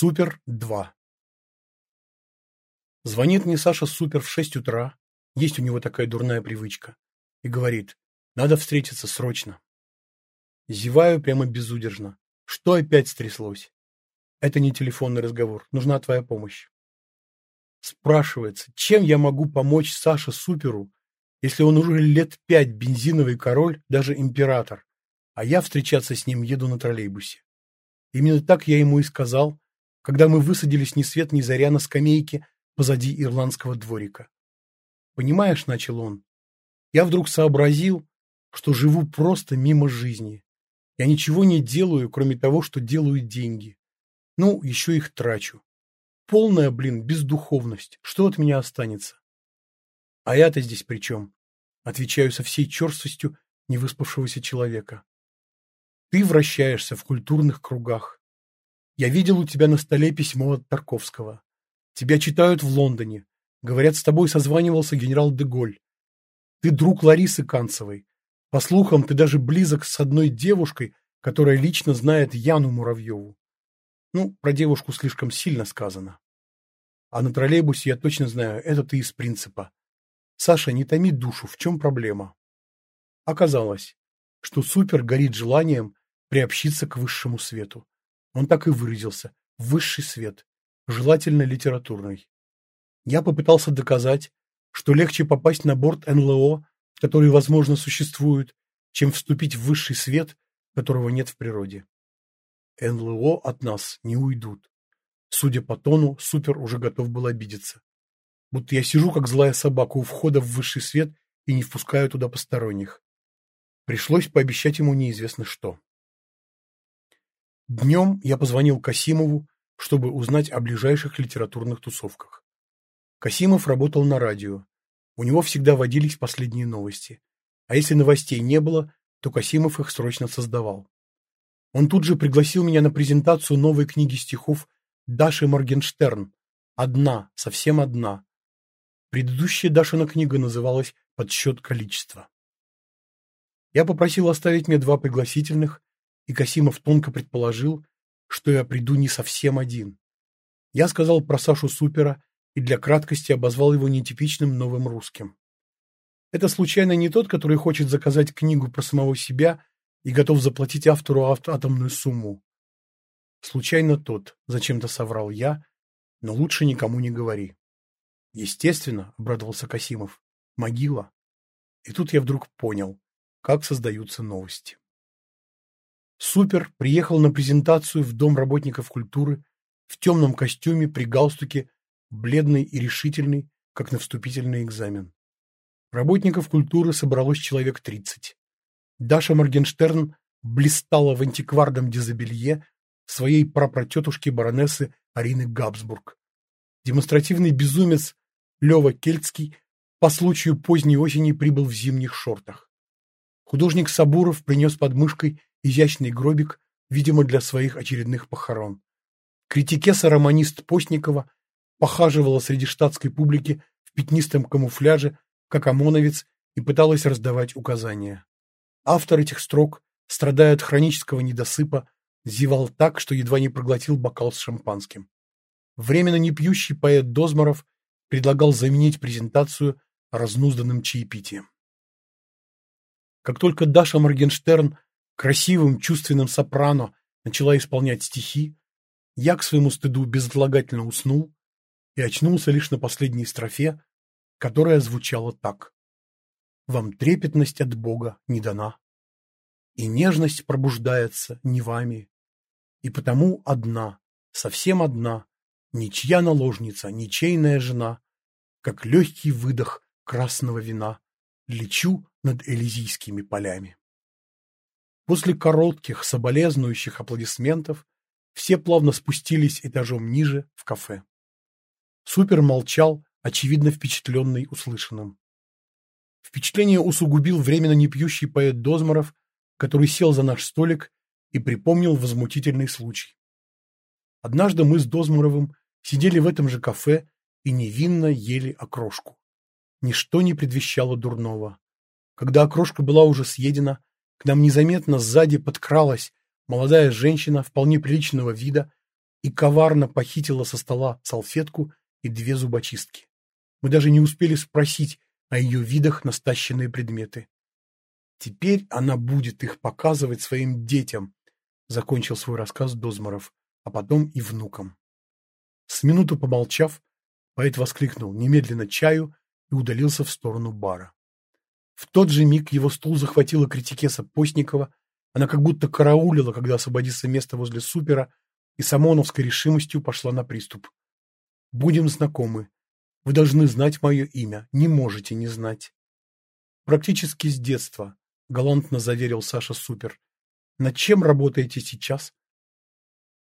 Супер-2 Звонит мне Саша Супер в шесть утра, есть у него такая дурная привычка, и говорит, надо встретиться срочно. Зеваю прямо безудержно. Что опять стряслось? Это не телефонный разговор, нужна твоя помощь. Спрашивается, чем я могу помочь Саше Суперу, если он уже лет пять бензиновый король, даже император, а я встречаться с ним еду на троллейбусе. Именно так я ему и сказал, когда мы высадились ни свет ни заря на скамейке позади ирландского дворика. «Понимаешь, — начал он, — я вдруг сообразил, что живу просто мимо жизни. Я ничего не делаю, кроме того, что делаю деньги. Ну, еще их трачу. Полная, блин, бездуховность. Что от меня останется? А я-то здесь при чем? Отвечаю со всей черствостью невыспавшегося человека. Ты вращаешься в культурных кругах. Я видел у тебя на столе письмо от Тарковского. Тебя читают в Лондоне. Говорят, с тобой созванивался генерал Деголь. Ты друг Ларисы Канцевой. По слухам, ты даже близок с одной девушкой, которая лично знает Яну Муравьеву. Ну, про девушку слишком сильно сказано. А на троллейбусе я точно знаю, это ты из принципа. Саша, не томи душу, в чем проблема? Оказалось, что Супер горит желанием приобщиться к высшему свету. Он так и выразился – высший свет, желательно литературный. Я попытался доказать, что легче попасть на борт НЛО, который, возможно, существует, чем вступить в высший свет, которого нет в природе. НЛО от нас не уйдут. Судя по тону, Супер уже готов был обидеться. Будто я сижу, как злая собака, у входа в высший свет и не впускаю туда посторонних. Пришлось пообещать ему неизвестно что. Днем я позвонил Касимову, чтобы узнать о ближайших литературных тусовках. Касимов работал на радио. У него всегда водились последние новости. А если новостей не было, то Касимов их срочно создавал. Он тут же пригласил меня на презентацию новой книги стихов Даши Моргенштерн. Одна, совсем одна. Предыдущая Дашина книга называлась «Подсчет количества». Я попросил оставить мне два пригласительных, и Касимов тонко предположил, что я приду не совсем один. Я сказал про Сашу Супера и для краткости обозвал его нетипичным новым русским. Это случайно не тот, который хочет заказать книгу про самого себя и готов заплатить автору атомную сумму. Случайно тот, зачем-то соврал я, но лучше никому не говори. Естественно, обрадовался Касимов, могила. И тут я вдруг понял, как создаются новости. Супер приехал на презентацию в Дом работников культуры в темном костюме при галстуке, бледный и решительный, как на вступительный экзамен. Работников культуры собралось человек тридцать. Даша Моргенштерн блистала в антикварном дизобелье своей прапратетушки баронессы Арины Габсбург. Демонстративный безумец Лева Кельцкий по случаю поздней осени прибыл в зимних шортах. Художник Сабуров принес под мышкой изящный гробик, видимо, для своих очередных похорон. Критикеса-романист Постникова похаживала среди штатской публики в пятнистом камуфляже, как ОМОНовец, и пыталась раздавать указания. Автор этих строк, страдая от хронического недосыпа, зевал так, что едва не проглотил бокал с шампанским. Временно не пьющий поэт Дозморов предлагал заменить презентацию разнузданным чаепитием. Как только Даша Моргенштерн красивым чувственным сопрано начала исполнять стихи, я к своему стыду безотлагательно уснул и очнулся лишь на последней строфе, которая звучала так. «Вам трепетность от Бога не дана, и нежность пробуждается не вами, и потому одна, совсем одна, ничья наложница, ничейная жена, как легкий выдох красного вина, лечу над Элизийскими полями». После коротких, соболезнующих аплодисментов все плавно спустились этажом ниже, в кафе. Супер молчал, очевидно впечатленный услышанным. Впечатление усугубил временно непьющий поэт Дозморов, который сел за наш столик и припомнил возмутительный случай. Однажды мы с Дозморовым сидели в этом же кафе и невинно ели окрошку. Ничто не предвещало дурного. Когда окрошка была уже съедена, к нам незаметно сзади подкралась молодая женщина вполне приличного вида, и коварно похитила со стола салфетку и две зубочистки. Мы даже не успели спросить о ее видах на предметы. Теперь она будет их показывать своим детям, закончил свой рассказ Дозмаров, а потом и внукам. С минуту помолчав, поэт воскликнул немедленно чаю и удалился в сторону бара. В тот же миг его стул захватила критикеса Постникова, она как будто караулила, когда освободится место возле супера, и с ОМОНовской решимостью пошла на приступ. «Будем знакомы. Вы должны знать мое имя, не можете не знать». «Практически с детства», — галантно заверил Саша Супер. «Над чем работаете сейчас?»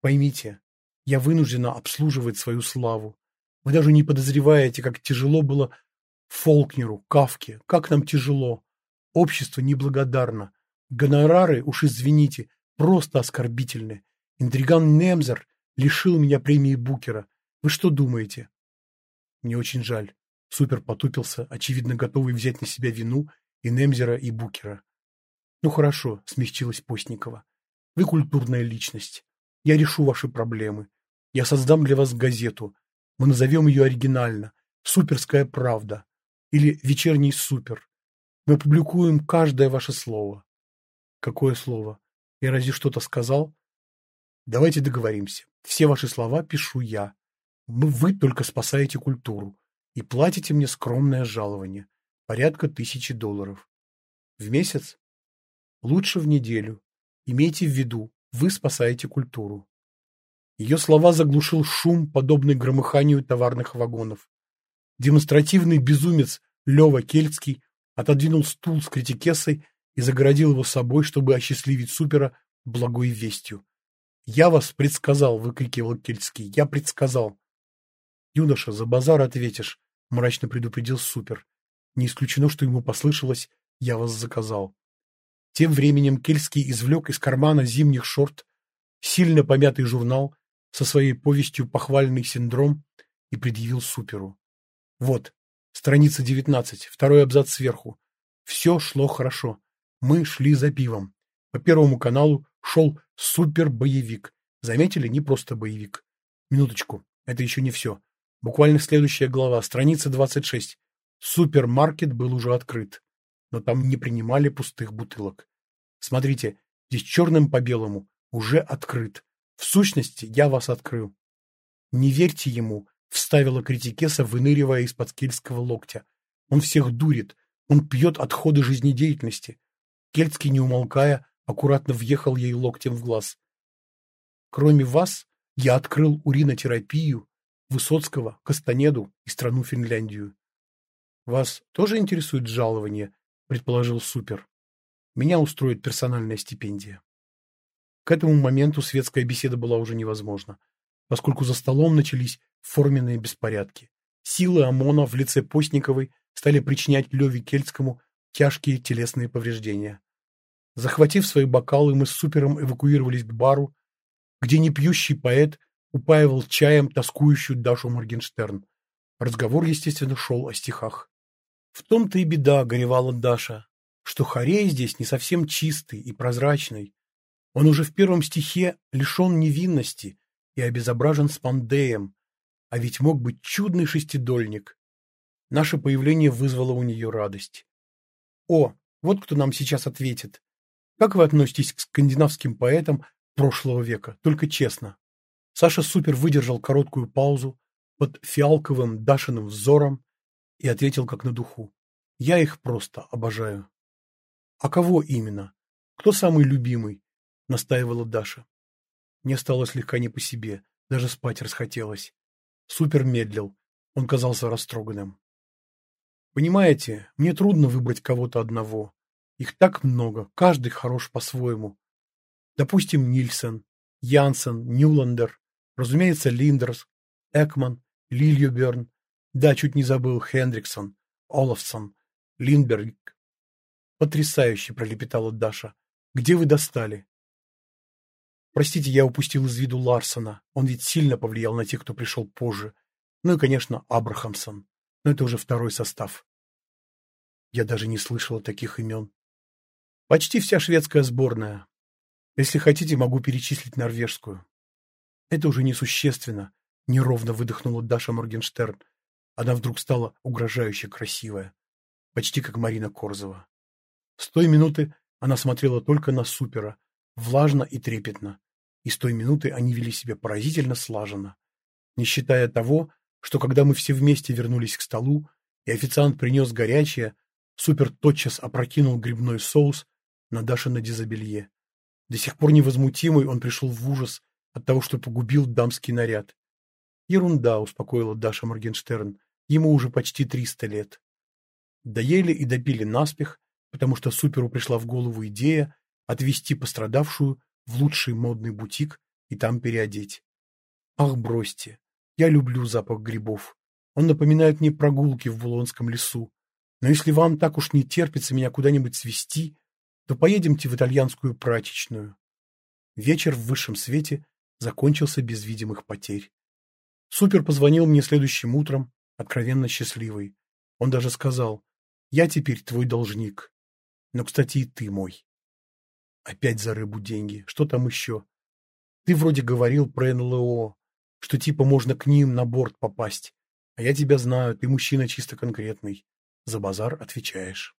«Поймите, я вынуждена обслуживать свою славу. Вы даже не подозреваете, как тяжело было Фолкнеру, Кавке, как нам тяжело. Общество неблагодарно. Гонорары, уж извините, просто оскорбительны. Интриган Немзер лишил меня премии Букера. Вы что думаете? Мне очень жаль. Супер потупился, очевидно готовый взять на себя вину и Немзера, и Букера. Ну хорошо, смягчилась Постникова. Вы культурная личность. Я решу ваши проблемы. Я создам для вас газету. Мы назовем ее оригинально. Суперская правда или вечерний супер. Мы публикуем каждое ваше слово. Какое слово? Я разве что-то сказал? Давайте договоримся. Все ваши слова пишу я. Вы только спасаете культуру и платите мне скромное жалование, порядка тысячи долларов. В месяц? Лучше в неделю. Имейте в виду, вы спасаете культуру. Ее слова заглушил шум, подобный громыханию товарных вагонов. Демонстративный безумец Лева Кельцкий отодвинул стул с критикесой и загородил его собой, чтобы осчастливить супера благой вестью. «Я вас предсказал!» — выкрикивал Кельцкий. «Я предсказал!» «Юноша, за базар ответишь!» — мрачно предупредил супер. Не исключено, что ему послышалось «Я вас заказал». Тем временем Кельский извлек из кармана зимних шорт сильно помятый журнал со своей повестью «Похвальный синдром» и предъявил суперу. Вот, страница 19, второй абзац сверху. Все шло хорошо. Мы шли за пивом. По Первому каналу шел супер-боевик. Заметили, не просто боевик. Минуточку, это еще не все. Буквально следующая глава, страница 26. Супермаркет был уже открыт, но там не принимали пустых бутылок. Смотрите, здесь черным по белому, уже открыт. В сущности, я вас открыл. Не верьте ему, Вставила критикеса, выныривая из-под кельтского локтя. Он всех дурит. Он пьет отходы жизнедеятельности. Кельтский, не умолкая, аккуратно въехал ей локтем в глаз. Кроме вас, я открыл уринотерапию, Высоцкого, Кастанеду и страну Финляндию. Вас тоже интересует жалование, предположил Супер. Меня устроит персональная стипендия. К этому моменту светская беседа была уже невозможна, поскольку за столом начались форменные беспорядки. Силы ОМОНа в лице Постниковой стали причинять Леве Кельтскому тяжкие телесные повреждения. Захватив свои бокалы, мы с Супером эвакуировались к бару, где непьющий поэт упаивал чаем тоскующую Дашу Моргенштерн. Разговор, естественно, шел о стихах. В том-то и беда, горевала Даша, что Харей здесь не совсем чистый и прозрачный. Он уже в первом стихе лишен невинности и обезображен спандеем, а ведь мог быть чудный шестидольник. Наше появление вызвало у нее радость. О, вот кто нам сейчас ответит. Как вы относитесь к скандинавским поэтам прошлого века? Только честно. Саша Супер выдержал короткую паузу под фиалковым Дашиным взором и ответил как на духу. Я их просто обожаю. А кого именно? Кто самый любимый? Настаивала Даша. Мне стало слегка не по себе, даже спать расхотелось. Супер медлил. Он казался растроганным. Понимаете, мне трудно выбрать кого-то одного. Их так много, каждый хорош по-своему. Допустим, Нильсен, Янсен, Нюландер, разумеется, Линдерс, Экман, Лильюберн, да, чуть не забыл, Хендриксон, Олафсон, Линдберг. Потрясающе, пролепетала Даша. Где вы достали? Простите, я упустил из виду Ларсона. Он ведь сильно повлиял на тех, кто пришел позже. Ну и, конечно, Абрахамсон. Но это уже второй состав. Я даже не слышала таких имен. Почти вся шведская сборная. Если хотите, могу перечислить норвежскую. Это уже несущественно, неровно выдохнула Даша Моргенштерн. Она вдруг стала угрожающе красивая, почти как Марина Корзова. С той минуты она смотрела только на Супера, влажно и трепетно, и с той минуты они вели себя поразительно слаженно, не считая того, что когда мы все вместе вернулись к столу, и официант принес горячее, Супер тотчас опрокинул грибной соус на Дашино дизобелье. До сих пор невозмутимый он пришел в ужас от того, что погубил дамский наряд. Ерунда, успокоила Даша Моргенштерн, ему уже почти триста лет. Доели и допили наспех, потому что Суперу пришла в голову идея отвезти пострадавшую в лучший модный бутик и там переодеть. Ах, бросьте, я люблю запах грибов. Он напоминает мне прогулки в Булонском лесу. Но если вам так уж не терпится меня куда-нибудь свести, то поедемте в итальянскую прачечную. Вечер в высшем свете закончился без видимых потерь. Супер позвонил мне следующим утром, откровенно счастливый. Он даже сказал, я теперь твой должник. Но, кстати, и ты мой. Опять за рыбу деньги. Что там еще? Ты вроде говорил про НЛО, что типа можно к ним на борт попасть. А я тебя знаю, ты мужчина чисто конкретный. За базар отвечаешь.